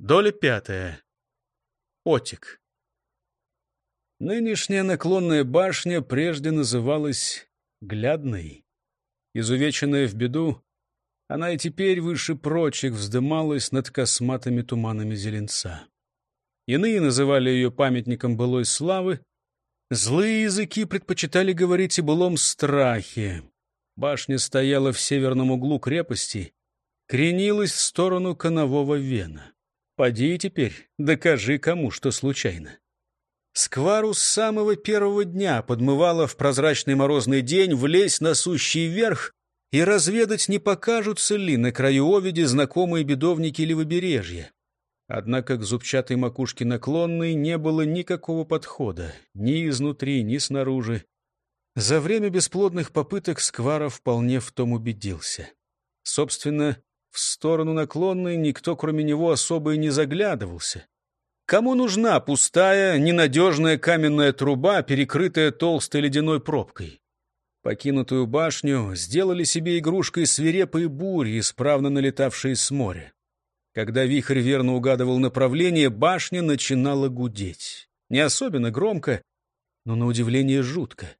Доля пятая. Отик. Нынешняя наклонная башня прежде называлась Глядной. Изувеченная в беду, она и теперь выше прочих вздымалась над косматыми туманами зеленца. Иные называли ее памятником былой славы. Злые языки предпочитали говорить о былом страхе. Башня стояла в северном углу крепости, кренилась в сторону конового вена. Поди теперь, докажи кому, что случайно. Сквару с самого первого дня подмывала в прозрачный морозный день влезть на сущий верх и разведать, не покажутся ли на краю овиди знакомые бедовники левобережья. Однако к зубчатой макушке наклонной не было никакого подхода, ни изнутри, ни снаружи. За время бесплодных попыток Сквара вполне в том убедился. Собственно, в сторону наклонной никто, кроме него, особо и не заглядывался. Кому нужна пустая, ненадежная каменная труба, перекрытая толстой ледяной пробкой? Покинутую башню сделали себе игрушкой свирепые бури, исправно налетавшие с моря. Когда вихрь верно угадывал направление, башня начинала гудеть. Не особенно громко, но на удивление жутко.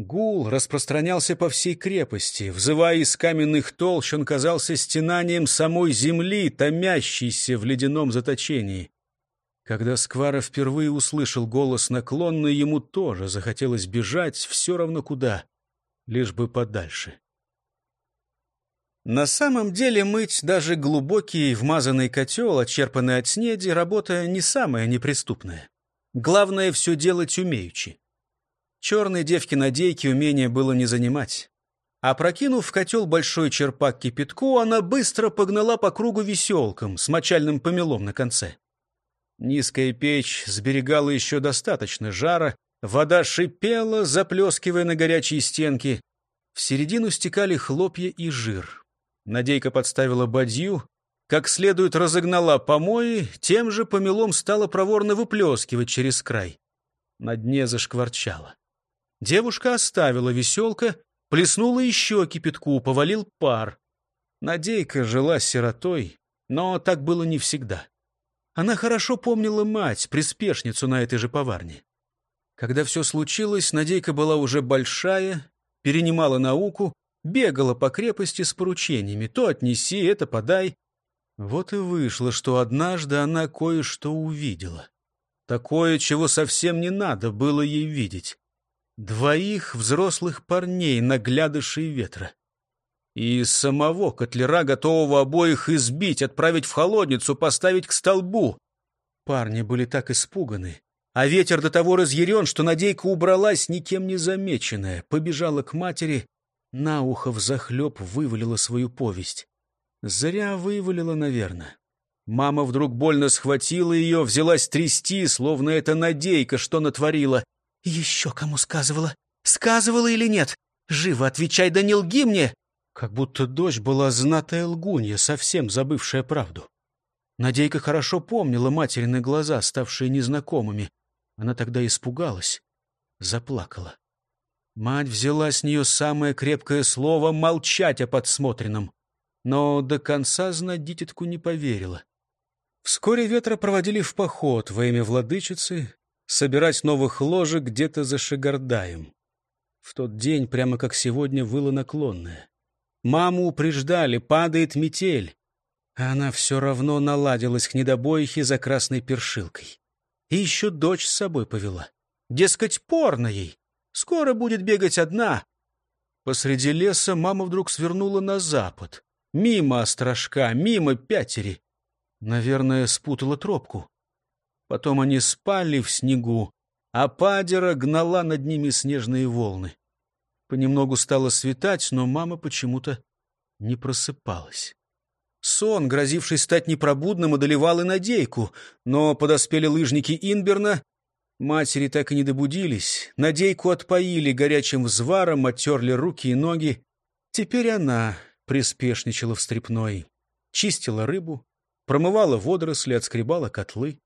Гул распространялся по всей крепости. Взывая из каменных толщ, он казался стенанием самой земли, томящейся в ледяном заточении. Когда Сквара впервые услышал голос наклонный, ему тоже захотелось бежать все равно куда, лишь бы подальше. На самом деле мыть даже глубокий вмазанный котел, отчерпанный от снеди, работа не самая неприступная. Главное — все делать умеючи. Черной девки на дейке умения было не занимать. А прокинув в котел большой черпак кипятку, она быстро погнала по кругу веселком с мочальным помелом на конце. Низкая печь сберегала еще достаточно жара, вода шипела, заплескивая на горячие стенки. В середину стекали хлопья и жир. Надейка подставила бадью, как следует разогнала помои, тем же помелом стала проворно выплескивать через край. На дне зашкварчало. Девушка оставила веселка, плеснула еще кипятку, повалил пар. Надейка жила сиротой, но так было не всегда. Она хорошо помнила мать, приспешницу на этой же поварне. Когда все случилось, Надейка была уже большая, перенимала науку, бегала по крепости с поручениями. То отнеси, это подай. Вот и вышло, что однажды она кое-что увидела. Такое, чего совсем не надо было ей видеть. Двоих взрослых парней, наглядышей ветра. И самого котлера, готового обоих избить, отправить в холодницу, поставить к столбу. Парни были так испуганы. А ветер до того разъярен, что Надейка убралась, никем не замеченная, побежала к матери, на ухо взахлеб вывалила свою повесть. Зря вывалила, наверное. Мама вдруг больно схватила ее, взялась трясти, словно это Надейка что натворила. «Еще кому сказывала? Сказывала или нет? Живо отвечай, да не лги мне!» Как будто дочь была знатая лгунья, совсем забывшая правду. Надейка хорошо помнила материны глаза, ставшие незнакомыми. Она тогда испугалась, заплакала. Мать взяла с нее самое крепкое слово «молчать о подсмотренном». Но до конца знать дитятку не поверила. Вскоре ветра проводили в поход во имя владычицы, собирать новых ложек где-то за Шигардаем. В тот день, прямо как сегодня, выла наклонная. Маму упреждали, падает метель. А она все равно наладилась к недобоихе за красной першилкой. И еще дочь с собой повела. Дескать, порно ей. Скоро будет бегать одна. Посреди леса мама вдруг свернула на запад. Мимо острожка, мимо пятери. Наверное, спутала тропку. Потом они спали в снегу, а падера гнала над ними снежные волны. Понемногу стало светать, но мама почему-то не просыпалась. Сон, грозивший стать непробудным, одолевал и Надейку, но подоспели лыжники Инберна. Матери так и не добудились. Надейку отпоили горячим взваром, оттерли руки и ноги. Теперь она приспешничала в стрепной. Чистила рыбу, промывала водоросли, отскребала котлы.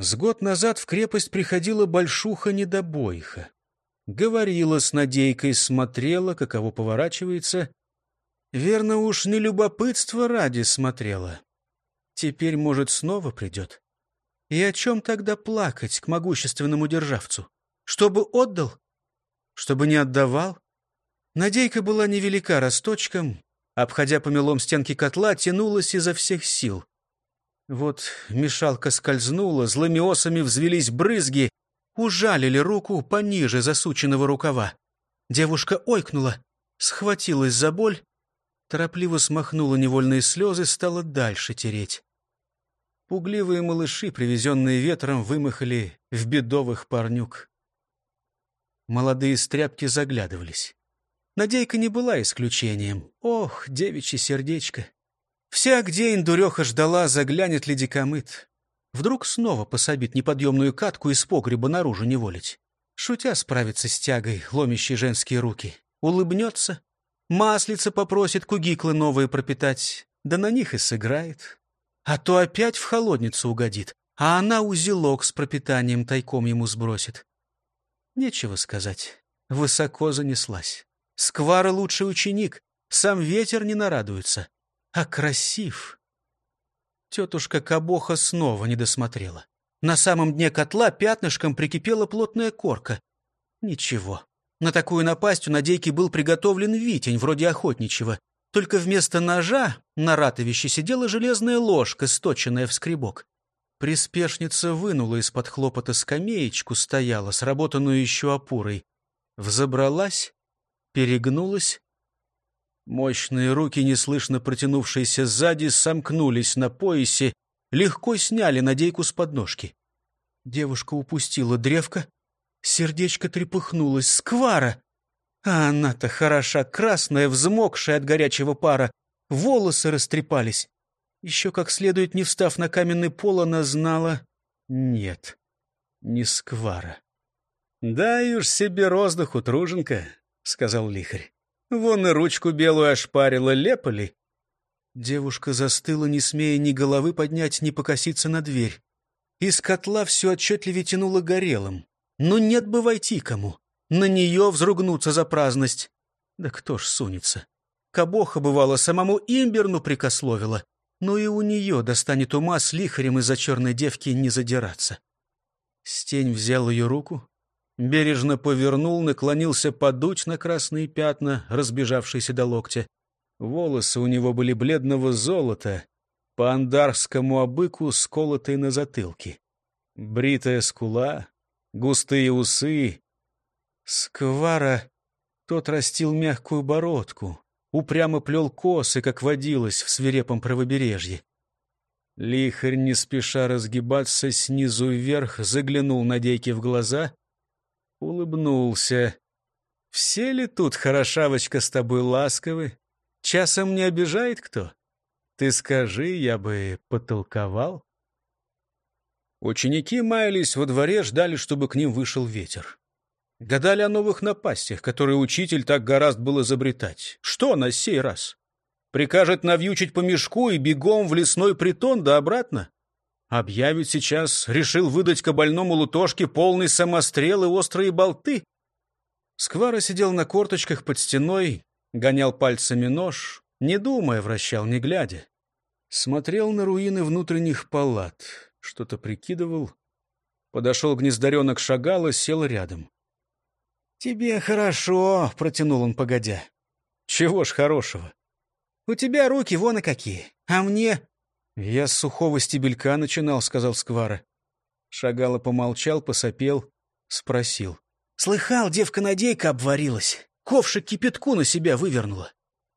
С год назад в крепость приходила большуха-недобоиха. Говорила с Надейкой, смотрела, каково поворачивается. Верно уж не любопытство ради смотрела. Теперь, может, снова придет. И о чем тогда плакать к могущественному державцу? Чтобы отдал? Чтобы не отдавал? Надейка была невелика росточком, обходя помелом стенки котла, тянулась изо всех сил. Вот мешалка скользнула, злыми осами взвелись брызги, ужалили руку пониже засученного рукава. Девушка ойкнула, схватилась за боль, торопливо смахнула невольные слезы, стала дальше тереть. Пугливые малыши, привезенные ветром, вымахали в бедовых парнюк. Молодые стряпки заглядывались. Надейка не была исключением. Ох, девичье сердечко! Всяк день дуреха ждала, заглянет ли дикомыт. Вдруг снова пособит неподъемную катку из погреба наружу не волить. Шутя справится с тягой, ломящей женские руки. Улыбнется, маслица попросит кугиклы новые пропитать, да на них и сыграет. А то опять в холодницу угодит, а она узелок с пропитанием тайком ему сбросит. Нечего сказать, высоко занеслась. Сквара лучший ученик, сам ветер не нарадуется. А красив! Тетушка Кабоха снова не досмотрела. На самом дне котла пятнышком прикипела плотная корка. Ничего. На такую напасть у Надейки был приготовлен витень, вроде охотничьего. Только вместо ножа на ратовище сидела железная ложка, сточенная в скребок. Приспешница вынула из-под хлопота скамеечку, стояла, сработанную еще опорой. Взобралась, перегнулась Мощные руки, неслышно протянувшиеся сзади, сомкнулись на поясе, легко сняли надейку с подножки. Девушка упустила древко, сердечко трепыхнулось. Сквара! А она-то хороша, красная, взмокшая от горячего пара. Волосы растрепались. Еще как следует, не встав на каменный пол, она знала... Нет, не сквара. — Дай уж себе роздуху, труженка, — сказал лихарь. Вон и ручку белую ошпарила, лепали. Девушка застыла, не смея ни головы поднять, ни покоситься на дверь. Из котла все отчетливее тянуло горелым. Но нет бы войти кому. На нее взругнуться за праздность. Да кто ж сунется? Кабоха, бывало, самому имберну прикословила. Но и у нее достанет ума с лихарем из-за черной девки не задираться. Стень взял ее руку, бережно повернул, наклонился подуть на красные пятна, разбежавшиеся до локтя. Волосы у него были бледного золота, по андарскому обыку сколотые на затылке. Бритая скула, густые усы. Сквара тот растил мягкую бородку, упрямо плел косы, как водилось в свирепом правобережье. Лихарь, не спеша разгибаться снизу вверх, заглянул на дейки в глаза — улыбнулся. «Все ли тут, хорошавочка, с тобой ласковы? Часом не обижает кто? Ты скажи, я бы потолковал». Ученики маялись во дворе, ждали, чтобы к ним вышел ветер. Гадали о новых напастях, которые учитель так гораздо был изобретать. Что на сей раз? Прикажет навьючить по мешку и бегом в лесной притон да обратно? Объявит сейчас, решил выдать кабальному лутошке полный самострел и острые болты. Сквара сидел на корточках под стеной, гонял пальцами нож, не думая, вращал, не глядя. Смотрел на руины внутренних палат, что-то прикидывал. Подошел гнездаренок шагала, сел рядом. «Тебе хорошо», — протянул он погодя. «Чего ж хорошего? У тебя руки вон и какие, а мне «Я с сухого стебелька начинал», — сказал Сквара. Шагало помолчал, посопел, спросил. «Слыхал, девка-надейка обварилась. Ковшик кипятку на себя вывернула».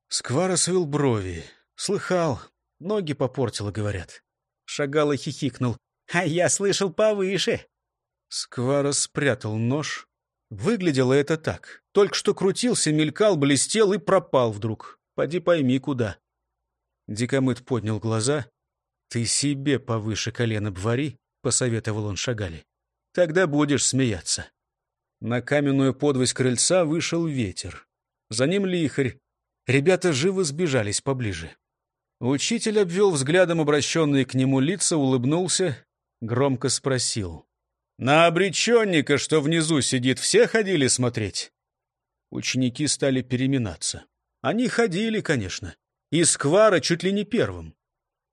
Сквара свел брови. «Слыхал. Ноги попортила, говорят». Шагало хихикнул. «А я слышал повыше». Сквара спрятал нож. Выглядело это так. Только что крутился, мелькал, блестел и пропал вдруг. Поди пойми, куда. Дикомыт поднял глаза. «Ты себе повыше колена бвари», — посоветовал он Шагали. «Тогда будешь смеяться». На каменную подвось крыльца вышел ветер. За ним лихарь. Ребята живо сбежались поближе. Учитель обвел взглядом обращенные к нему лица, улыбнулся, громко спросил. «На обреченника, что внизу сидит, все ходили смотреть?» Ученики стали переминаться. Они ходили, конечно. И Сквара чуть ли не первым.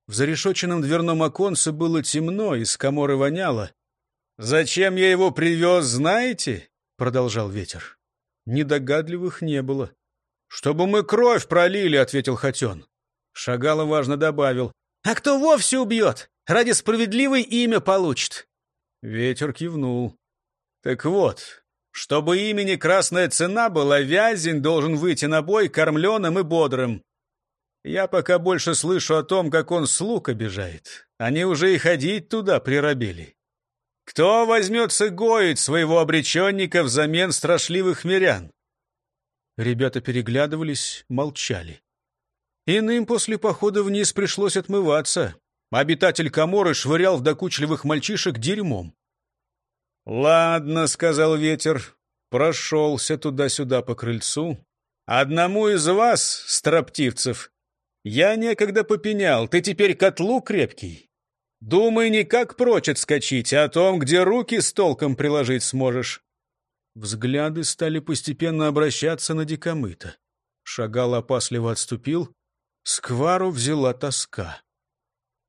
В зарешоченном дверном оконце было темно, из коморы воняло. «Зачем я его привез, знаете?» — продолжал ветер. Недогадливых не было. «Чтобы мы кровь пролили», — ответил Хотен. Шагало важно добавил. «А кто вовсе убьет? Ради справедливой имя получит». Ветер кивнул. «Так вот, чтобы имени Красная Цена была, Вязень должен выйти на бой кормленым и бодрым. Я пока больше слышу о том, как он слуг обижает. Они уже и ходить туда прирабели. Кто возьмется гоить своего обреченника взамен страшливых мирян? Ребята переглядывались, молчали. Иным после похода вниз пришлось отмываться. Обитатель коморы швырял в докучливых мальчишек дерьмом. «Ладно», — сказал ветер, прошелся туда-сюда по крыльцу. «Одному из вас, строптивцев, я некогда попенял, ты теперь котлу крепкий. Думай не как прочь отскочить, а о том, где руки с толком приложить сможешь. Взгляды стали постепенно обращаться на дикомыта. Шагал опасливо отступил. Сквару взяла тоска.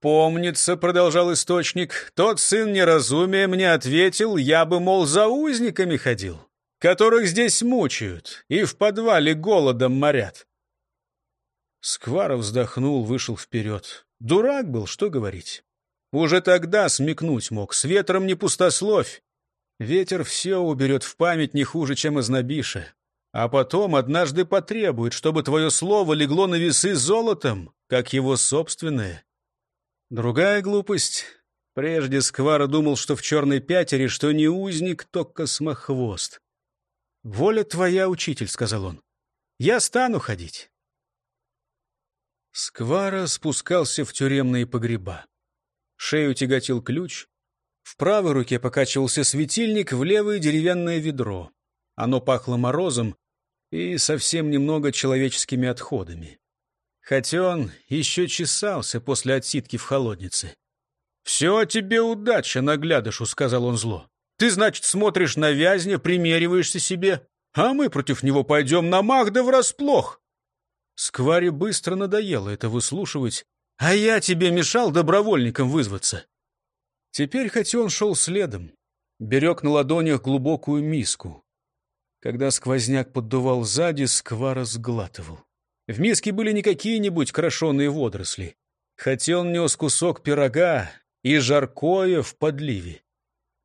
«Помнится», — продолжал источник, — «тот сын неразумия мне ответил, я бы, мол, за узниками ходил, которых здесь мучают и в подвале голодом морят. Сквара вздохнул, вышел вперед. Дурак был, что говорить. Уже тогда смекнуть мог, с ветром не пустословь. Ветер все уберет в память не хуже, чем изнобиша. А потом однажды потребует, чтобы твое слово легло на весы золотом, как его собственное. Другая глупость. Прежде Сквара думал, что в черной пятере, что не узник, то космохвост. «Воля твоя, учитель», — сказал он. «Я стану ходить. Сквара спускался в тюремные погреба. Шею тяготил ключ. В правой руке покачивался светильник, в левое деревянное ведро. Оно пахло морозом и совсем немного человеческими отходами. Хотя он еще чесался после отсидки в холоднице. «Все тебе удача, наглядышу», — сказал он зло. «Ты, значит, смотришь на вязня, примериваешься себе, а мы против него пойдем на мах да врасплох. Скваре быстро надоело это выслушивать, а я тебе мешал добровольником вызваться. Теперь, хоть он шел следом, берег на ладонях глубокую миску. Когда сквозняк поддувал сзади, сквара сглатывал. В миске были не какие-нибудь крошеные водоросли. Хотел нес кусок пирога и жаркое в подливе.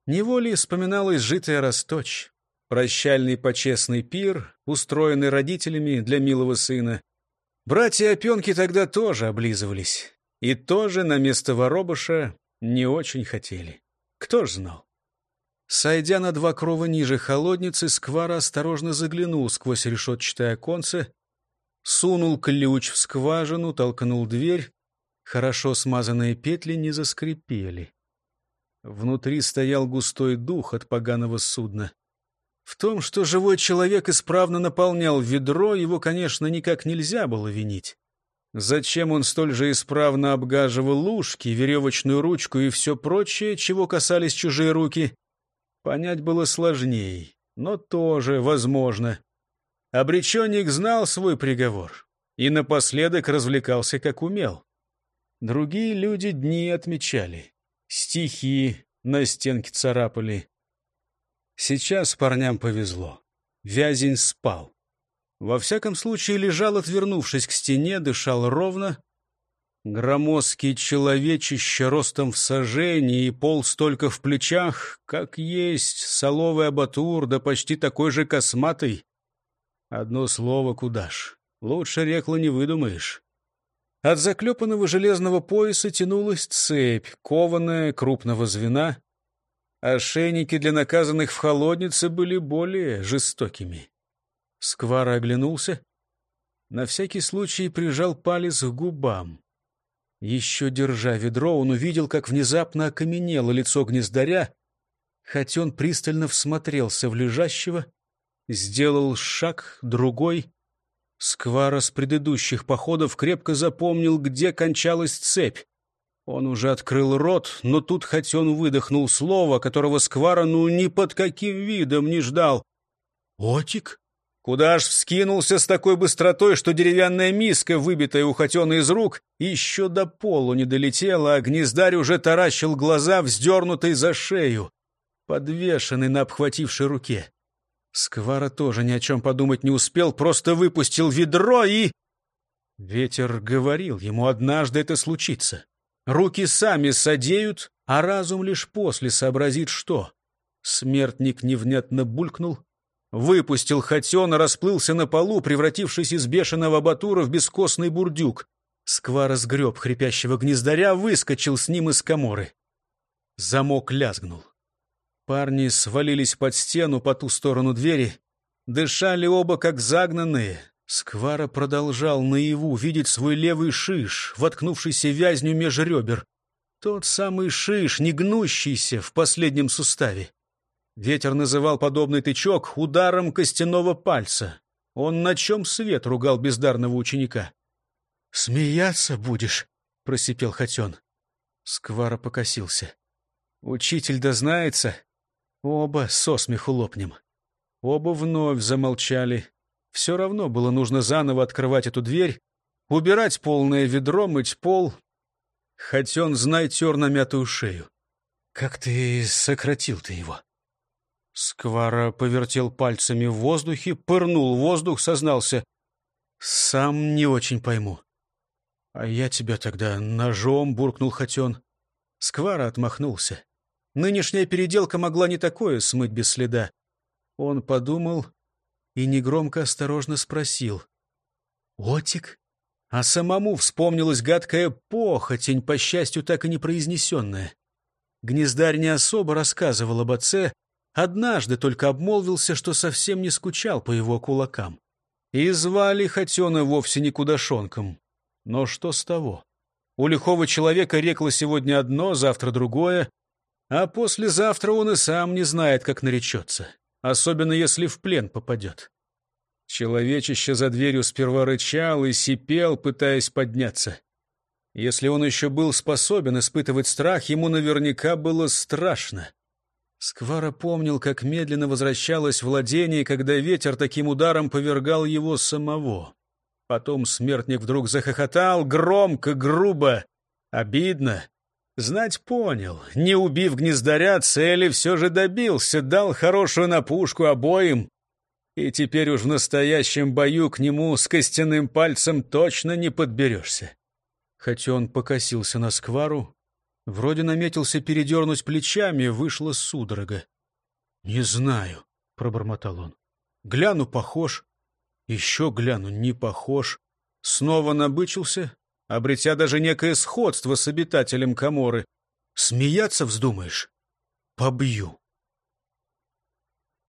Неволей вспоминалась житая расточь, прощальный почестный пир, устроенный родителями для милого сына, Братья Опенки тогда тоже облизывались. И тоже на место воробыша не очень хотели. Кто ж знал? Сойдя на два крова ниже холодницы, Сквара осторожно заглянул сквозь решетчатое оконце, сунул ключ в скважину, толкнул дверь. Хорошо смазанные петли не заскрипели. Внутри стоял густой дух от поганого судна. В том, что живой человек исправно наполнял ведро, его, конечно, никак нельзя было винить. Зачем он столь же исправно обгаживал лужки, веревочную ручку и все прочее, чего касались чужие руки, понять было сложнее, но тоже возможно. Обреченник знал свой приговор и напоследок развлекался, как умел. Другие люди дни отмечали, стихи на стенке царапали, Сейчас парням повезло. Вязень спал. Во всяком случае, лежал, отвернувшись к стене, дышал ровно. Громоздкий человечище ростом в сажении и пол столько в плечах, как есть соловый абатур, да почти такой же косматый. Одно слово куда ж. Лучше рекла не выдумаешь. От заклепанного железного пояса тянулась цепь, кованая, крупного звена. Ошейники для наказанных в холоднице были более жестокими. Сквара оглянулся. На всякий случай прижал палец к губам. Еще держа ведро, он увидел, как внезапно окаменело лицо гнездаря, хоть он пристально всмотрелся в лежащего, сделал шаг, другой. Сквара с предыдущих походов крепко запомнил, где кончалась цепь. Он уже открыл рот, но тут хоть он выдохнул слово, которого Сквара ну ни под каким видом не ждал. «Отик?» Куда ж вскинулся с такой быстротой, что деревянная миска, выбитая у Хатена из рук, еще до полу не долетела, а гнездарь уже таращил глаза, вздернутый за шею, подвешенный на обхватившей руке. Сквара тоже ни о чем подумать не успел, просто выпустил ведро и... Ветер говорил ему, однажды это случится. Руки сами садеют, а разум лишь после сообразит, что. Смертник невнятно булькнул, выпустил Хатена, расплылся на полу, превратившись из бешеного батура в бескостный бурдюк. Сквара сгреб хрипящего гнездаря, выскочил с ним из коморы. Замок лязгнул. Парни свалились под стену по ту сторону двери. Дышали оба, как загнанные. Сквара продолжал наяву видеть свой левый шиш, воткнувшийся вязню меж ребер. Тот самый шиш, не гнущийся в последнем суставе. Ветер называл подобный тычок ударом костяного пальца. Он на чем свет ругал бездарного ученика. «Смеяться будешь?» — просипел Хотен. Сквара покосился. «Учитель дознается. Оба со смеху лопнем». Оба вновь замолчали. Все равно было нужно заново открывать эту дверь, убирать полное ведро, мыть пол. Хотен, знай, тер на мятую шею. «Как ты сократил ты его?» Сквара повертел пальцами в воздухе, пырнул воздух, сознался. «Сам не очень пойму». «А я тебя тогда ножом», — буркнул Хотен. Сквара отмахнулся. Нынешняя переделка могла не такое смыть без следа. Он подумал и негромко осторожно спросил. «Отик?» А самому вспомнилась гадкая похотень, по счастью, так и не произнесенная. Гнездарь не особо рассказывал об отце, Однажды только обмолвился, что совсем не скучал по его кулакам. И звали Хотена вовсе не кудашонком. Но что с того? У лихого человека рекло сегодня одно, завтра другое, а послезавтра он и сам не знает, как наречется, особенно если в плен попадет. Человечище за дверью сперва рычал и сипел, пытаясь подняться. Если он еще был способен испытывать страх, ему наверняка было страшно. Сквара помнил, как медленно возвращалось владение, когда ветер таким ударом повергал его самого. Потом смертник вдруг захохотал, громко, грубо, обидно. Знать понял, не убив гнездаря, цели все же добился, дал хорошую напушку обоим. И теперь уж в настоящем бою к нему с костяным пальцем точно не подберешься. Хотя он покосился на сквару, Вроде наметился передернуть плечами, вышла судорога. — Не знаю, — пробормотал он. — Гляну, похож. Еще гляну, не похож. Снова набычился, обретя даже некое сходство с обитателем коморы. Смеяться вздумаешь? Побью.